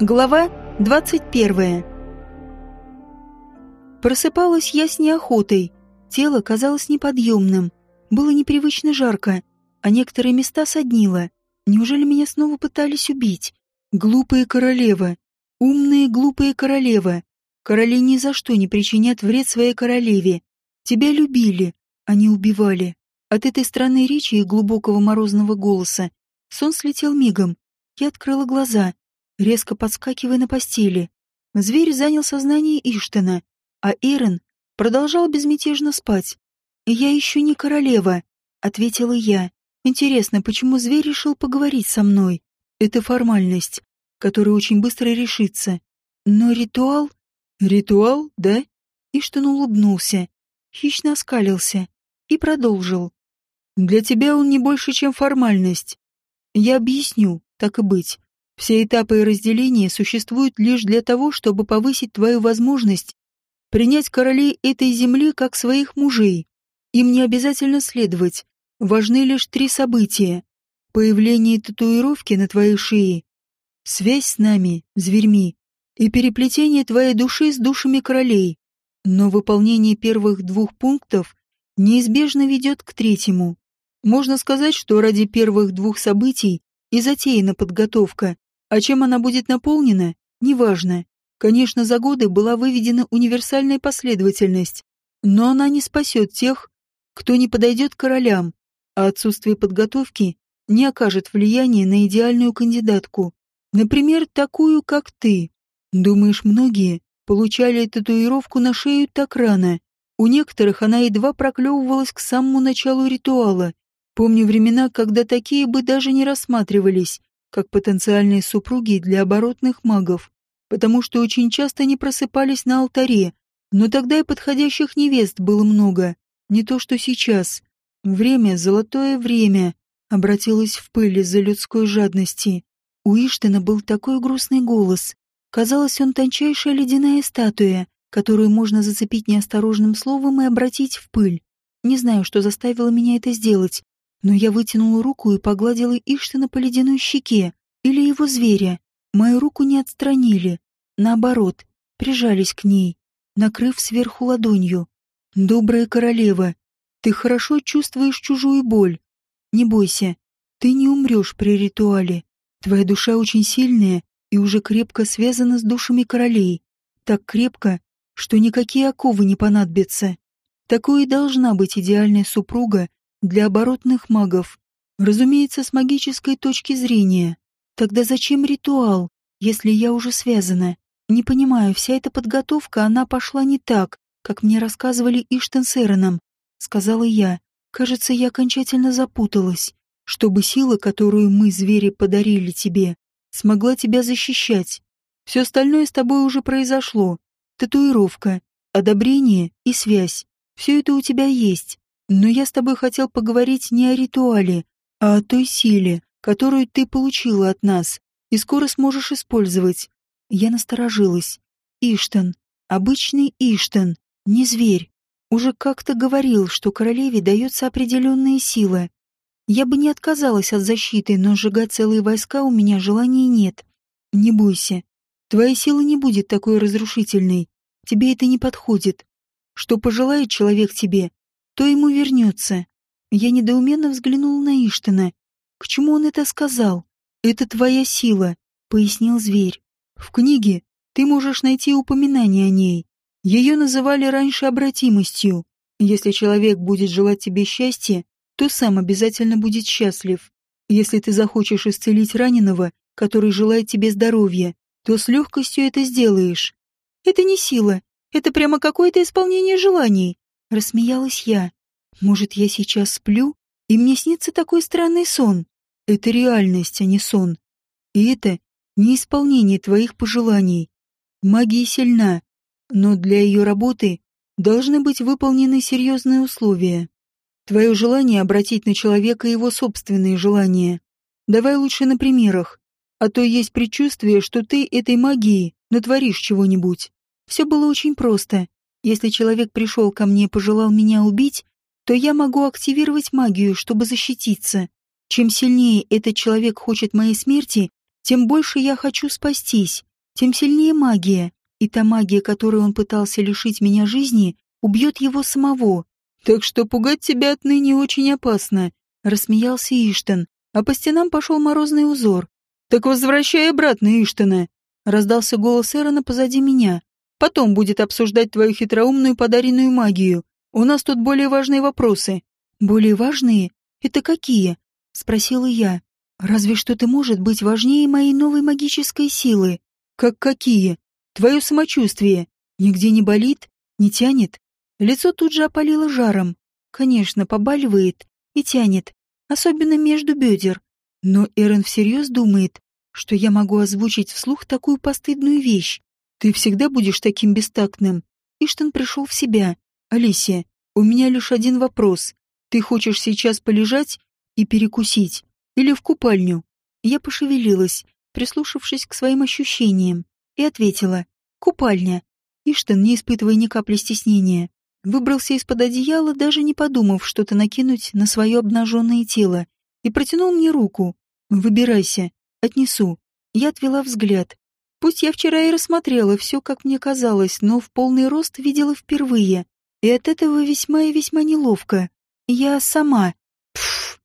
Глава 21. Просыпалась я с неохотой. Тело казалось неподъемным. Было непривычно жарко, а некоторые места соднило. Неужели меня снова пытались убить? Глупая королева. Умная глупая королева. Короли ни за что не причинят вред своей королеве. Тебя любили, а не убивали. От этой странной речи и глубокого морозного голоса сон слетел мигом. Я открыла глаза резко подскакивая на постели. Зверь занял сознание Иштена, а Эрен продолжал безмятежно спать. «Я еще не королева», — ответила я. «Интересно, почему зверь решил поговорить со мной? Это формальность, которая очень быстро решится. Но ритуал...» «Ритуал, да?» Иштен улыбнулся, хищно оскалился и продолжил. «Для тебя он не больше, чем формальность. Я объясню, так и быть. Все этапы разделения существуют лишь для того, чтобы повысить твою возможность принять королей этой земли как своих мужей. Им не обязательно следовать. Важны лишь три события. Появление татуировки на твоей шее, связь с нами, зверьми, и переплетение твоей души с душами королей. Но выполнение первых двух пунктов неизбежно ведет к третьему. Можно сказать, что ради первых двух событий и затеяна подготовка, а чем она будет наполнена, неважно. Конечно, за годы была выведена универсальная последовательность, но она не спасет тех, кто не подойдет королям, а отсутствие подготовки не окажет влияния на идеальную кандидатку. Например, такую, как ты. Думаешь, многие получали татуировку на шею так рано? У некоторых она едва проклевывалась к самому началу ритуала. Помню времена, когда такие бы даже не рассматривались, как потенциальные супруги для оборотных магов, потому что очень часто не просыпались на алтаре, но тогда и подходящих невест было много, не то что сейчас. Время, золотое время, обратилось в пыль из-за людской жадности. У Иштена был такой грустный голос. Казалось, он тончайшая ледяная статуя, которую можно зацепить неосторожным словом и обратить в пыль. Не знаю, что заставило меня это сделать, но я вытянула руку и погладила Иштина по ледяной щеке или его зверя. Мою руку не отстранили. Наоборот, прижались к ней, накрыв сверху ладонью. «Добрая королева, ты хорошо чувствуешь чужую боль. Не бойся, ты не умрешь при ритуале. Твоя душа очень сильная и уже крепко связана с душами королей. Так крепко, что никакие оковы не понадобятся. Такой и должна быть идеальная супруга для оборотных магов. Разумеется, с магической точки зрения. Тогда зачем ритуал, если я уже связана? Не понимаю, вся эта подготовка, она пошла не так, как мне рассказывали Иштен с Эроном, сказала я. Кажется, я окончательно запуталась. Чтобы сила, которую мы, звери, подарили тебе, смогла тебя защищать. Все остальное с тобой уже произошло. Татуировка, одобрение и связь. Все это у тебя есть. Но я с тобой хотел поговорить не о ритуале, а о той силе, которую ты получила от нас и скоро сможешь использовать. Я насторожилась. Иштан, обычный Иштан, не зверь. Уже как-то говорил, что королеве дается определенная сила. Я бы не отказалась от защиты, но сжигать целые войска у меня желания нет. Не бойся. Твоя сила не будет такой разрушительной. Тебе это не подходит. Что пожелает человек тебе, то ему вернется. Я недоуменно взглянул на Иштина. К чему он это сказал? Это твоя сила, пояснил зверь. В книге ты можешь найти упоминание о ней. Ее называли раньше обратимостью. Если человек будет желать тебе счастья, то сам обязательно будет счастлив. Если ты захочешь исцелить раненого, который желает тебе здоровья, то с легкостью это сделаешь. Это не сила, это прямо какое-то исполнение желаний, Рассмеялась я. Может, я сейчас сплю, и мне снится такой странный сон? Это реальность, а не сон. И это не исполнение твоих пожеланий. Магия сильна, но для ее работы должны быть выполнены серьезные условия. Твое желание обратить на человека его собственные желания. Давай лучше на примерах, а то есть предчувствие, что ты этой магией натворишь чего-нибудь. Все было очень просто. Если человек пришел ко мне и пожелал меня убить, то я могу активировать магию, чтобы защититься. Чем сильнее этот человек хочет моей смерти, тем больше я хочу спастись. тем сильнее магия, и та магия, которой он пытался лишить меня жизни, убьет его самого. Так что пугать тебя отныне очень опасно, рассмеялся Иштен, а по стенам пошел морозный узор. Так возвращай обратно, Иштена, раздался голос Эрона позади меня. Потом будет обсуждать твою хитроумную подаренную магию. У нас тут более важные вопросы. Более важные? Это какие? спросила я. Разве что-то может быть важнее моей новой магической силы? Как какие? Твое самочувствие. Нигде не болит? Не тянет? Лицо тут же опалило жаром. Конечно, побаливает и тянет, особенно между бедер. Но Эрен всерьез думает, что я могу озвучить вслух такую постыдную вещь. Ты всегда будешь таким бестактным. Иштон пришел в себя. Алисия, у меня лишь один вопрос. Ты хочешь сейчас полежать и перекусить? Или в купальню?» Я пошевелилась, прислушавшись к своим ощущениям, и ответила «Купальня». Иштон, не испытывая ни капли стеснения, выбрался из-под одеяла, даже не подумав что-то накинуть на свое обнаженное тело, и протянул мне руку. «Выбирайся, отнесу». Я отвела взгляд. Пусть я вчера и рассмотрела все, как мне казалось, но в полный рост видела впервые, и от этого весьма и весьма неловко. Я сама. Пф,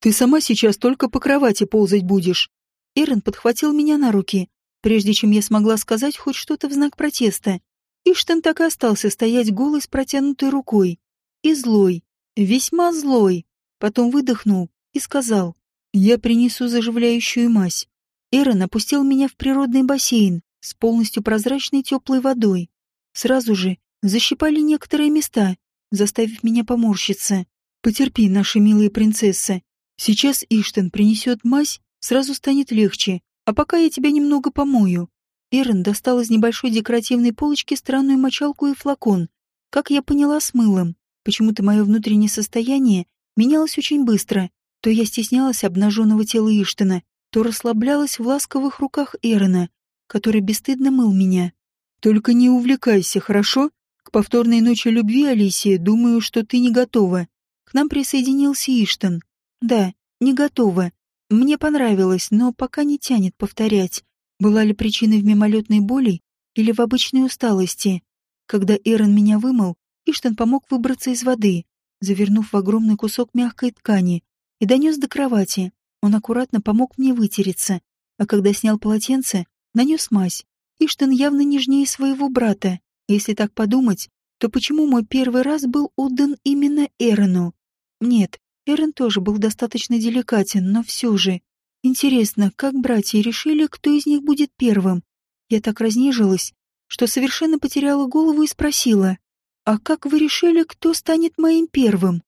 ты сама сейчас только по кровати ползать будешь. Эрен подхватил меня на руки, прежде чем я смогла сказать хоть что-то в знак протеста. Иштен так и остался стоять голый с протянутой рукой. И злой, весьма злой. Потом выдохнул и сказал, «Я принесу заживляющую мазь». Эрен опустил меня в природный бассейн с полностью прозрачной теплой водой. Сразу же защипали некоторые места, заставив меня поморщиться. «Потерпи, наши милые принцессы. Сейчас Иштен принесет мазь, сразу станет легче, а пока я тебя немного помою». Эрен достал из небольшой декоративной полочки странную мочалку и флакон. Как я поняла, с мылом. Почему-то мое внутреннее состояние менялось очень быстро. То я стеснялась обнаженного тела Иштена, то расслаблялась в ласковых руках Эрена, который бесстыдно мыл меня. «Только не увлекайся, хорошо? К повторной ночи любви, Алисия, думаю, что ты не готова». К нам присоединился Иштен. «Да, не готова. Мне понравилось, но пока не тянет повторять. Была ли причина в мимолетной боли или в обычной усталости? Когда Эрон меня вымыл, Иштен помог выбраться из воды, завернув в огромный кусок мягкой ткани, и донес до кровати. Он аккуратно помог мне вытереться, а когда снял полотенце, нанес мазь. Иштен явно нежнее своего брата. Если так подумать, то почему мой первый раз был отдан именно Эрону? Нет, Эрон тоже был достаточно деликатен, но все же. Интересно, как братья решили, кто из них будет первым? Я так разнежилась, что совершенно потеряла голову и спросила, «А как вы решили, кто станет моим первым?»